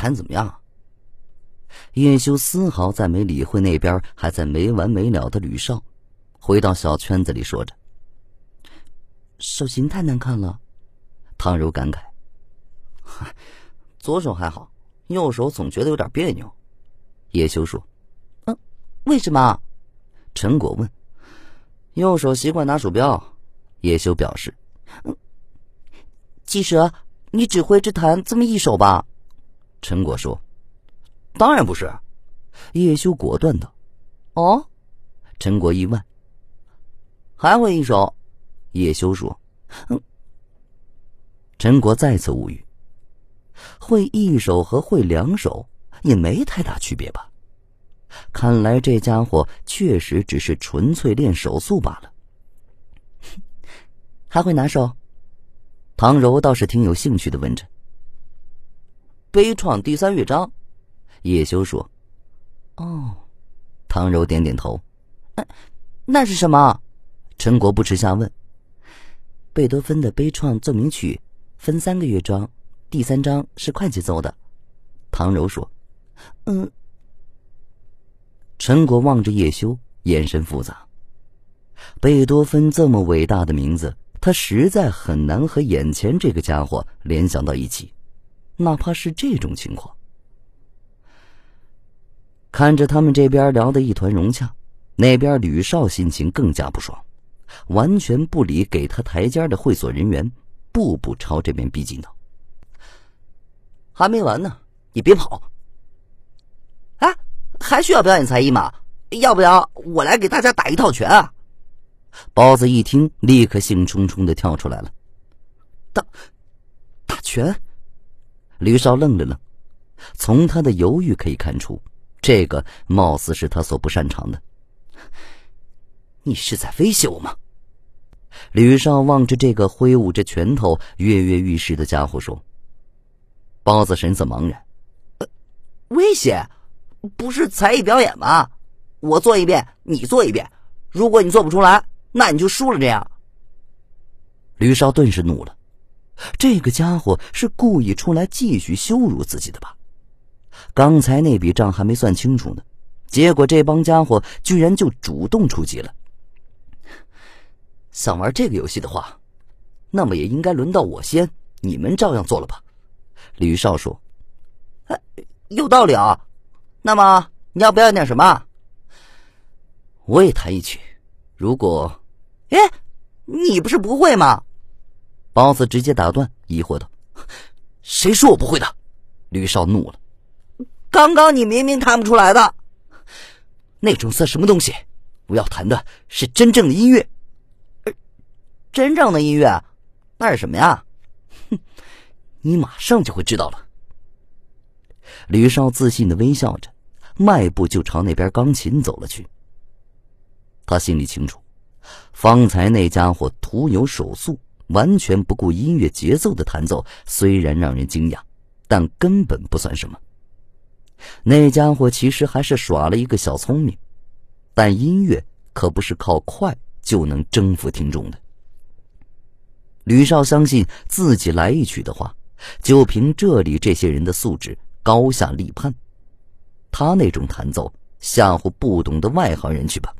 谈怎么样？叶修丝毫再没理会那边还在没完没了的吕少，回到小圈子里说着：“手型太难看了。”唐柔感慨：“，左手还好，右手总觉得有点别扭。”叶修说：“嗯，为什么？”陈果问：“右手习惯拿鼠标。”叶修表示：“嗯，鸡蛇，你只会这弹这么一手吧？”陈果说。当然不是，叶修果断道。哦，陈果意外。还会一首，叶修说。嗯。陈果再次无语。会一手和会两手也没太大区别吧？看来这家伙确实只是纯粹练手速罢了。还会拿手？唐柔倒是挺有兴趣的问着。悲怆第三乐章。叶修说：“哦。”唐柔点点头。“那那是什么？”陈国不耻下问。“贝多芬的悲怆奏鸣曲分三个乐章，第三章是快节奏的。”唐柔说。“嗯。”陈国望着叶修，眼神复杂。贝多芬这么伟大的名字，他实在很难和眼前这个家伙联想到一起，哪怕是这种情况。看着他们这边聊得一团融洽，那边吕少心情更加不爽，完全不理给他台阶的会所人员，步步朝这边逼近道：“还没完呢，你别跑！啊，还需要表演才艺吗？要不要我来给大家打一套拳啊？”包子一听，立刻兴冲冲的跳出来了：“打打拳！”吕少愣了愣，从他的犹豫可以看出。这个貌似是他所不擅长的。你是在威胁我吗？吕少望着这个挥舞着拳头、跃跃欲试的家伙说。包子神色茫然：“呃威胁？不是才艺表演吗？我做一遍，你做一遍。如果你做不出来，那你就输了。这样。”吕少顿时怒了：这个家伙是故意出来继续羞辱自己的吧？刚才那笔账还没算清楚呢，结果这帮家伙居然就主动出击了。想玩这个游戏的话，那么也应该轮到我先，你们照样做了吧？吕少说：“有道理啊。那么你要表演点什么？我也弹一曲。如果……哎，你不是不会吗？”包子直接打断，疑惑道：“谁说我不会的？”吕少怒了。刚刚你明明弹不出来的，那种算什么东西？我要弹的是真正的音乐。真正的音乐，那是什么呀？哼，你马上就会知道了。吕少自信的微笑着，迈步就朝那边钢琴走了去。他心里清楚，方才那家伙徒有手速，完全不顾音乐节奏的弹奏，虽然让人惊讶，但根本不算什么。那家伙其实还是耍了一个小聪明，但音乐可不是靠快就能征服听众的。吕少相信自己来一曲的话，就凭这里这些人的素质高下立判。他那种弹奏吓唬不懂的外行人去吧。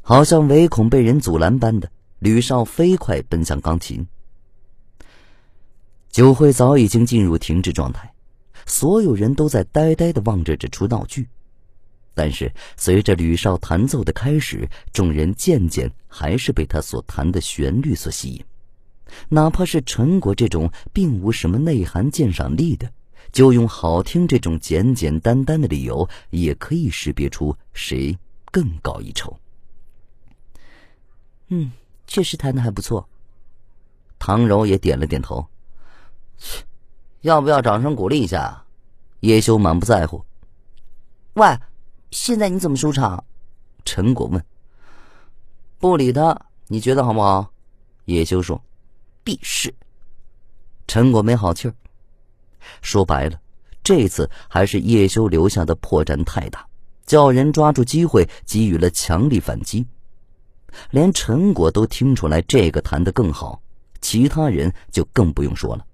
好像唯恐被人阻拦般的，吕少飞快奔向钢琴。酒会早已经进入停滞状态。所有人都在呆呆的望着这出闹剧，但是随着吕少弹奏的开始，众人渐渐还是被他所弹的旋律所吸引。哪怕是陈果这种并无什么内涵鉴赏力的，就用好听这种简简单单的理由，也可以识别出谁更高一筹。嗯，确实弹的还不错。唐柔也点了点头。切。要不要掌声鼓励一下？叶修满不在乎。喂，现在你怎么收场？陈果问。不理他，你觉得好不好？叶修说。必是。陈果没好气儿。说白了，这次还是叶修留下的破绽太大，叫人抓住机会给予了强力反击。连陈果都听出来这个弹的更好，其他人就更不用说了。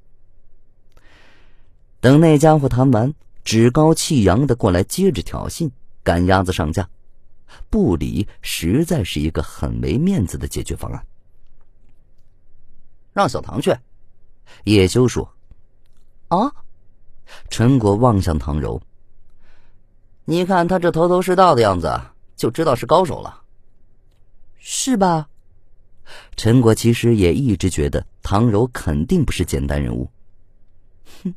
等那家伙谈完，趾高气扬的过来接着挑衅，赶鸭子上架。不理实在是一个很没面子的解决方案。让小唐去，叶修说：“啊。”陈果望向唐柔，你看他这头头是道的样子，就知道是高手了，是吧？陈果其实也一直觉得唐柔肯定不是简单人物。哼，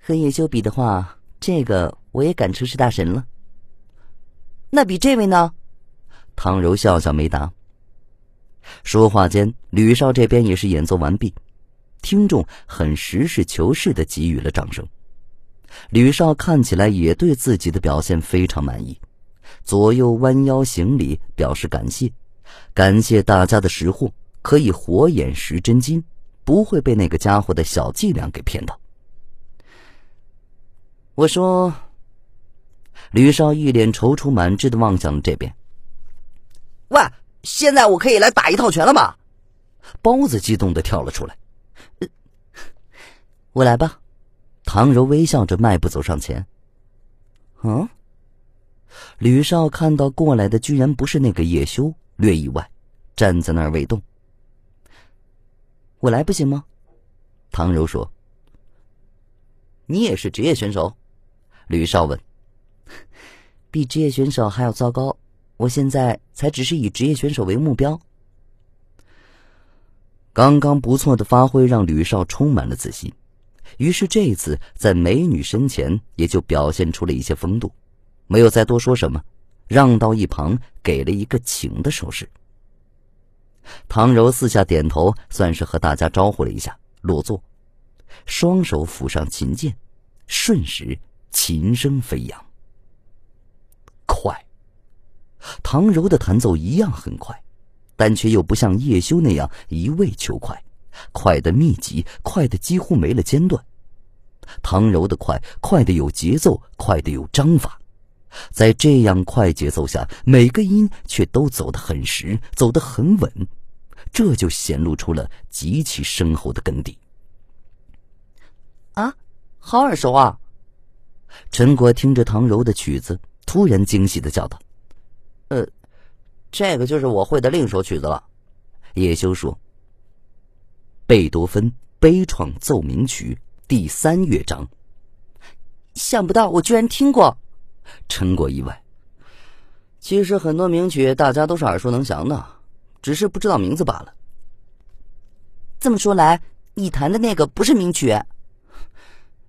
和叶修比的话，这个我也敢称是大神了。那比这位呢？唐柔笑笑没答。说话间，吕少这边也是演奏完毕，听众很实事求是的给予了掌声。吕少看起来也对自己的表现非常满意，左右弯腰行礼表示感谢，感谢大家的识货，可以火眼识真金，不会被那个家伙的小伎俩给骗到。我说。吕少一脸踌躇满志的望向了这边。喂，现在我可以来打一套拳了吗？包子激动的跳了出来。我来吧。唐柔微笑着迈步走上前。嗯。吕少看到过来的居然不是那个叶修，略意外，站在那儿未动。我来不行吗？唐柔说。你也是职业选手？吕少问。比职业选手还要糟糕，我现在才只是以职业选手为目标。刚刚不错的发挥让吕少充满了自信，于是这一次在美女身前也就表现出了一些风度，没有再多说什么，让到一旁给了一个请的手势。唐柔四下点头，算是和大家招呼了一下，落座，双手抚上琴键，瞬时琴声飞扬。快，唐柔的弹奏一样很快，但却又不像叶修那样一味求快，快的密集，快的几乎没了间断。唐柔的快，快的有节奏，快的有章法，在这样快节奏下，每个音却都走得很实，走得很稳，这就显露出了极其深厚的根底。啊，好耳熟啊！陈果听着唐柔的曲子。突然惊喜的叫道：“呃，这个就是我会的另一首曲子了。”叶修说：“贝多芬悲怆奏鸣曲第三乐章。”想不到我居然听过，陈果意外。其实很多名曲大家都是耳熟能详的，只是不知道名字罢了。这么说来，你弹的那个不是名曲？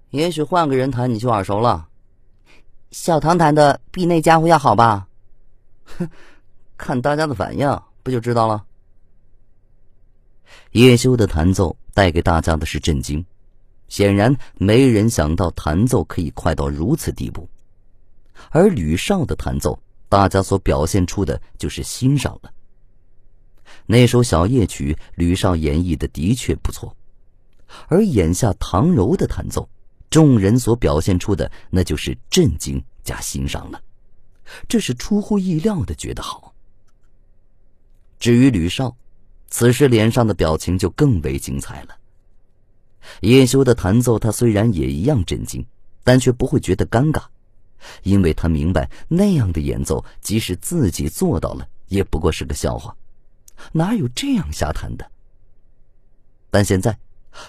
也许换个人弹你就耳熟了。小唐弹的比那家伙要好吧？哼，看大家的反应不就知道了。叶修的弹奏带给大家的是震惊，显然没人想到弹奏可以快到如此地步。而吕少的弹奏，大家所表现出的就是欣赏了。那首小夜曲，吕少演绎的的确不错，而眼下唐柔的弹奏。众人所表现出的，那就是震惊加欣赏了，这是出乎意料的觉得好。至于吕少，此时脸上的表情就更为精彩了。叶修的弹奏，他虽然也一样震惊，但却不会觉得尴尬，因为他明白那样的演奏，即使自己做到了，也不过是个笑话，哪有这样瞎弹的？但现在。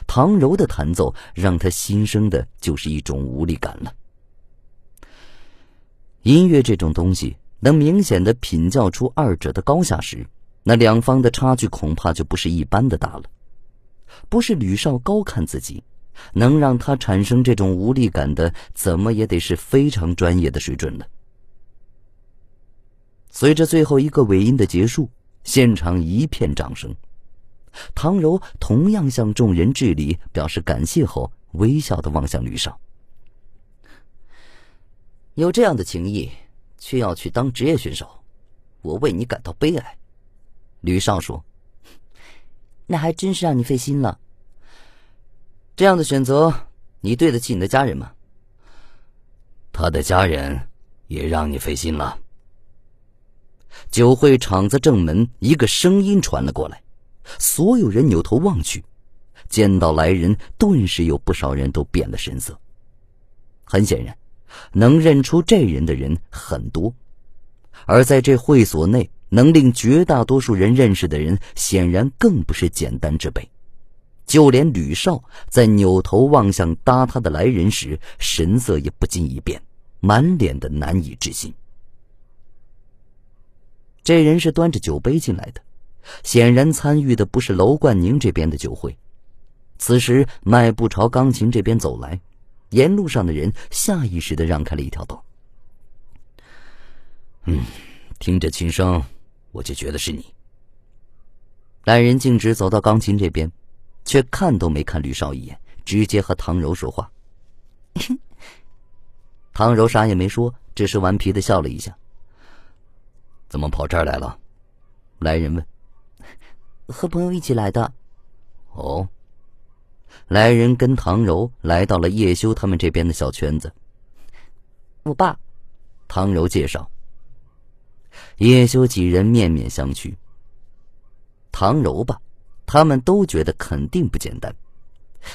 唐柔的弹奏让他心生的就是一种无力感了。音乐这种东西，能明显的品教出二者的高下时，那两方的差距恐怕就不是一般的大了。不是吕少高看自己，能让他产生这种无力感的，怎么也得是非常专业的水准了。随着最后一个尾音的结束，现场一片掌声。唐柔同样向众人致礼，表示感谢后，微笑的望向吕少。有这样的情谊，却要去当职业选手，我为你感到悲哀。吕少说：“那还真是让你费心了。这样的选择，你对得起你的家人吗？”他的家人也让你费心了。酒会场子正门，一个声音传了过来。所有人扭头望去，见到来人，顿时有不少人都变了神色，很显然，能认出这人的人很多，而在这会所内，能令绝大多数人认识的人，显然更不是简单之辈。就连吕少在扭头望向搭他的来人时，神色也不禁一变，满脸的难以置信。这人是端着酒杯进来的，显然参与的不是楼冠宁这边的酒会。此时迈步朝钢琴这边走来，沿路上的人下意识的让开了一条道。嗯，听着琴声，我就觉得是你。来人径直走到钢琴这边，却看都没看吕少一眼，直接和唐柔说话。唐柔啥也没说，只是顽皮的笑了一下。怎么跑这儿来了？来人问。和朋友一起来的。哦。来人跟唐柔来到了叶修他们这边的小圈子。我爸，唐柔介绍。叶修几人面面相觑。唐柔吧，他们都觉得肯定不简单。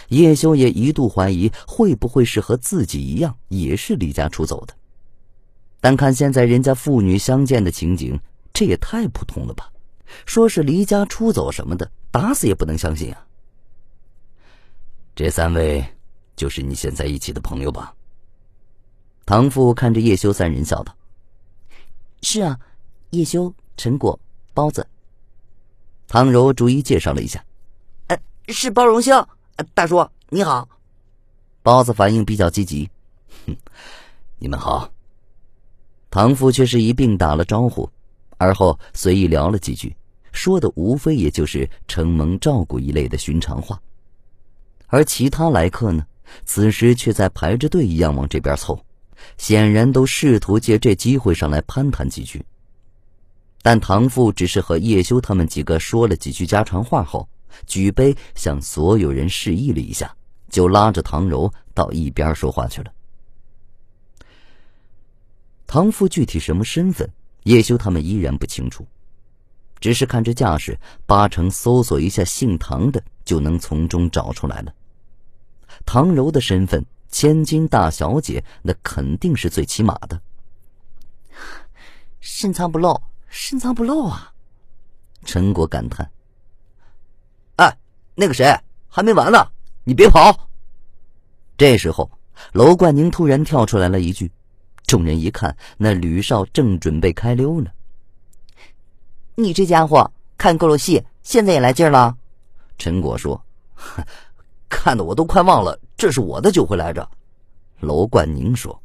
叶修也一度怀疑会不会是和自己一样，也是离家出走的。但看现在人家父女相见的情景，这也太普通了吧？说是离家出走什么的，打死也不能相信啊！这三位就是你现在一起的朋友吧？唐父看着叶修三人笑道：“是啊，叶修、陈果、包子。”唐柔逐一介绍了一下：“呃，是包荣兴，大叔你好。”包子反应比较积极：“哼，你们好。”唐父却是一并打了招呼，而后随意聊了几句，说的无非也就是承蒙照顾一类的寻常话。而其他来客呢，此时却在排着队一样往这边凑，显然都试图借这机会上来攀谈几句。但唐父只是和叶修他们几个说了几句家常话后，举杯向所有人示意了一下，就拉着唐柔到一边说话去了。唐父具体什么身份，叶修他们依然不清楚，只是看这架势，八成搜索一下姓唐的就能从中找出来了。唐柔的身份，千金大小姐，那肯定是最起码的。深藏不露，深藏不露啊！陈果感叹：“哎，那个谁还没完呢，你别跑！”这时候，楼冠宁突然跳出来了一句。众人一看，那吕少正准备开溜呢。你这家伙看够了戏，现在也来劲了。陈果说：“看的我都快忘了这是我的酒会来着。”楼冠宁说。